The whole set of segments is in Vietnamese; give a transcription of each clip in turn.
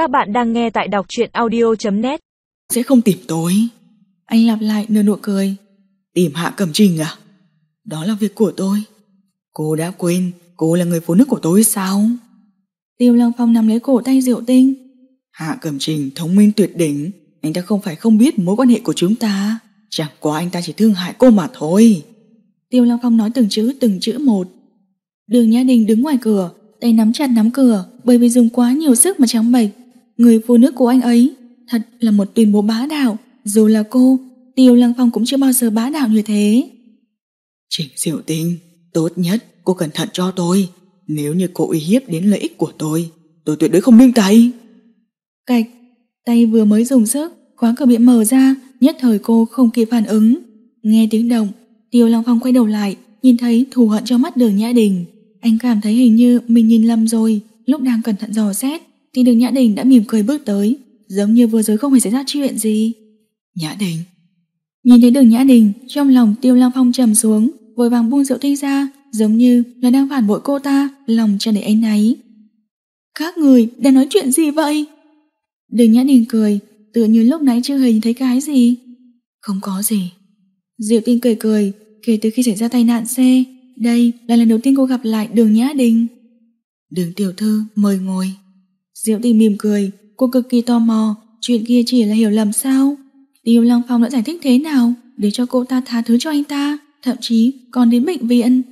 Các bạn đang nghe tại đọc truyện audio.net Sẽ không tìm tôi. Anh lặp lại nửa nụ cười. Tìm Hạ Cẩm Trình à? Đó là việc của tôi. Cô đã quên cô là người phụ nữ của tôi sao? Tiêu Lăng Phong nắm lấy cổ tay Diệu Tinh. Hạ Cẩm Trình thông minh tuyệt đỉnh. Anh ta không phải không biết mối quan hệ của chúng ta. Chẳng qua anh ta chỉ thương hại cô mà thôi. Tiêu Lăng Phong nói từng chữ từng chữ một. Đường Nhã Đình đứng ngoài cửa, Tay nắm chặt nắm cửa, Bởi vì dùng quá nhiều sức mà trắng bệch. Người phụ nữ của anh ấy Thật là một tuyên bố bá đạo. Dù là cô Tiêu Lăng Phong cũng chưa bao giờ bá đạo như thế. Trình Diệu Tinh Tốt nhất cô cẩn thận cho tôi. Nếu như cô uy hiếp đến lợi ích của tôi Tôi tuyệt đối không nương tay. Cạch Tay vừa mới dùng sức Khóa cửa bị mở ra Nhất thời cô không kịp phản ứng. Nghe tiếng động Tiêu Lăng Phong quay đầu lại Nhìn thấy thù hận trong mắt đường Nhã Đình. Anh cảm thấy hình như mình nhìn lầm rồi Lúc đang cẩn thận dò xét Thì đường Nhã Đình đã mỉm cười bước tới Giống như vừa rồi không hề xảy ra chuyện gì. Nhã Đình. Nhìn thấy đường Nhã Đình Trong lòng Tiêu Lăng Phong trầm xuống Vội vàng buông rượu tinh ra Giống như là đang phản bội cô ta Lòng tràn đầy ánh náy. Các người đang nói chuyện gì vậy? Đường Nhã Đình cười Tựa như lúc nãy chưa hề nhìn thấy cái gì. Không có gì. Diệu Tinh cười cười Kể từ khi xảy ra tai nạn xe Đây là lần đầu tiên cô gặp lại đường Nhã Đình. Đường tiểu thư mời ngồi Diệu Tinh mỉm cười. Cô cực kỳ tò mò. Chuyện kia chỉ là hiểu lầm sao? Tiêu Lăng Phong đã giải thích thế nào Để cho cô ta tha thứ cho anh ta? Thậm chí còn đến bệnh viện.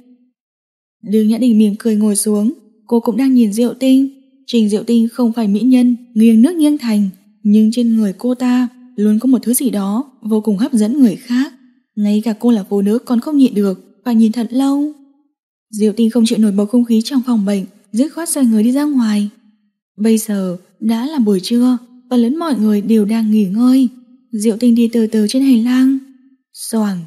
Đường Nhã Đình mỉm cười ngồi xuống. Cô cũng đang nhìn Diệu Tinh. Trình Diệu Tinh không phải mỹ nhân, Nghiêng nước nghiêng thành. Nhưng trên người cô ta luôn có một thứ gì đó Vô cùng hấp dẫn người khác. Ngay cả cô là phụ nữ còn không nhịn được, Phải nhìn thật lâu. Diệu Tinh không chịu nổi bầu không khí trong phòng bệnh, Dứt khoát xoay người đi ra ngoài. Bây giờ đã là buổi trưa Và lớn mọi người đều đang nghỉ ngơi. Diệu Tinh đi từ từ trên hành lang. Soảng,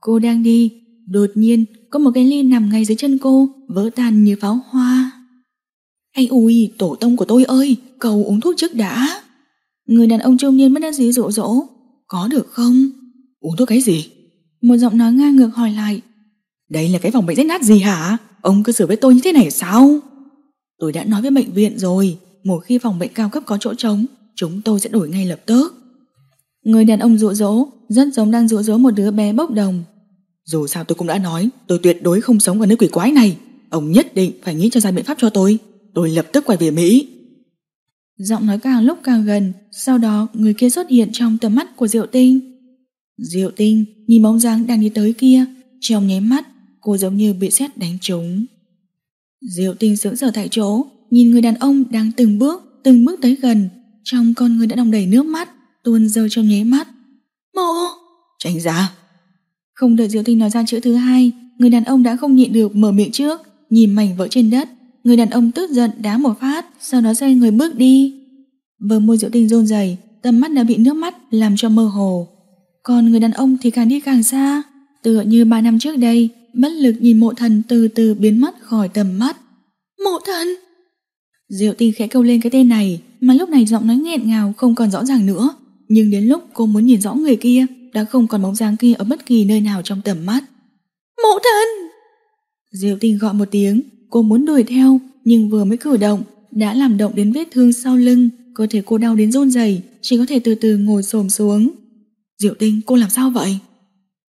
Cô đang đi. Đột nhiên, có một cái ly nằm ngay dưới chân cô, Vỡ tan như pháo hoa. Anh ui, tổ tông của tôi ơi Cầu uống thuốc trước đã. Người đàn ông trung niên mất đã dí rộ rỗ Có được không? Uống thuốc cái gì? Một giọng nói ngang ngược hỏi lại. Đây là cái vòng bệnh rách nát gì hả? Ông cứ xử với tôi như thế này sao? Tôi đã nói với bệnh viện rồi một khi phòng bệnh cao cấp có chỗ trống, Chúng tôi sẽ đổi ngay lập tức. Người đàn ông dụ dỗ, Rất giống đang dụ dỗ một đứa bé bốc đồng. Dù sao tôi cũng đã nói, Tôi tuyệt đối không sống ở nơi quỷ quái này. Ông nhất định phải nghĩ cho ra biện pháp cho tôi. Tôi lập tức quay về Mỹ. Giọng nói càng lúc càng gần, Sau đó người kia xuất hiện trong tầm mắt của Diệu Tinh. Diệu Tinh nhìn bóng dáng đang đi tới kia, Trong nháy mắt, Cô giống như bị sét đánh trúng. Diệu Tinh sững sờ tại chỗ Nhìn người đàn ông đang từng bước Từng bước tới gần, Trong con người đã đong đầy nước mắt, Tuôn rơi trong nháy mắt. Mộ, Tránh ra. Không đợi Diệu Tinh nói ra chữ thứ hai, Người đàn ông đã không nhịn được mở miệng trước, Nhìn mảnh vỡ trên đất. Người đàn ông tức giận đá một phát, Sau đó xoay người bước đi. Bờ môi Diệu Tinh rôn rẩy, Tầm mắt đã bị nước mắt làm cho mơ hồ. Còn người đàn ông thì càng đi càng xa, Tựa như ba năm trước đây, Bất lực nhìn mộ thần từ từ biến mất khỏi tầm mắt. Mộ thần Diệu Tinh khẽ câu lên cái tên này Mà lúc này giọng nói nghẹn ngào không còn rõ ràng nữa. Nhưng đến lúc cô muốn nhìn rõ người kia Đã không còn bóng dáng kia ở bất kỳ nơi nào trong tầm mắt. Mộ thần Diệu Tinh gọi một tiếng Cô muốn đuổi theo Nhưng vừa mới cử động Đã làm động đến vết thương sau lưng Cơ thể cô đau đến run rẩy Chỉ có thể từ từ ngồi xổm xuống. Diệu Tinh cô làm sao vậy?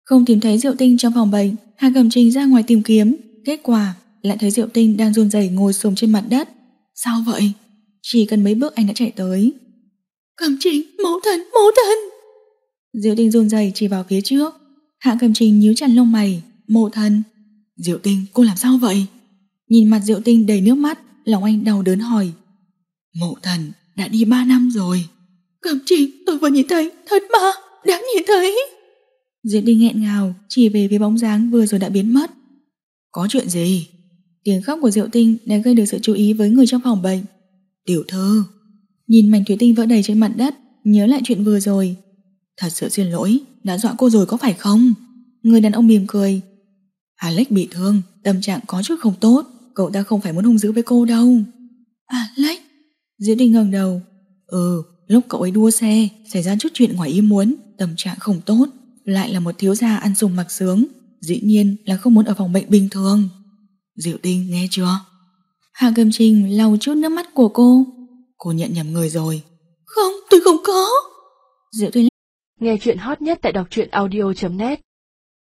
Không tìm thấy Diệu Tinh trong phòng bệnh Hà Cẩm Trình ra ngoài tìm kiếm Kết quả lại thấy Diệu Tinh đang run rẩy ngồi xổm trên mặt đất Sao vậy? Chỉ cần mấy bước anh đã chạy tới. Cẩm Trình, mẫu thần mẫu thần Diệu Tinh run rẩy chỉ vào phía trước. Hạ Cẩm Trình nhíu chặt lông mày. Mẫu thần Diệu Tinh, cô làm sao vậy? Nhìn mặt Diệu Tinh đầy nước mắt, Lòng anh đau đớn hỏi. Mộ thần đã đi 3 năm rồi. Cẩm Trình, tôi vừa nhìn thấy, Thật mà, đã nhìn thấy. Diệu Tinh nghẹn ngào, Chỉ về phía bóng dáng vừa rồi đã biến mất. Có chuyện gì? Tiếng khóc của Diệu Tinh đã gây được sự chú ý với người trong phòng bệnh. Tiểu thư. Nhìn mảnh thủy tinh vỡ đầy trên mặt đất, Nhớ lại chuyện vừa rồi. Thật sự xin lỗi, Đã dọa cô rồi có phải không? Người đàn ông mỉm cười. Alex bị thương, Tâm trạng có chút không tốt, Cậu ta không phải muốn hung dữ với cô đâu. Alex? Diệu Tinh ngẩng đầu. Ừ lúc cậu ấy đua xe, Xảy ra chút chuyện ngoài ý muốn, Tâm trạng không tốt, Lại là một thiếu gia ăn sùng mặc sướng, Dĩ nhiên là không muốn ở phòng bệnh bình thường. Diệu Tinh nghe chưa Hạ Cầm Trình lau chút nước mắt của cô Cô nhận nhầm người rồi. Không, tôi không có. Diệu Thúy Nghe chuyện hot nhất tại đọc truyện audio.net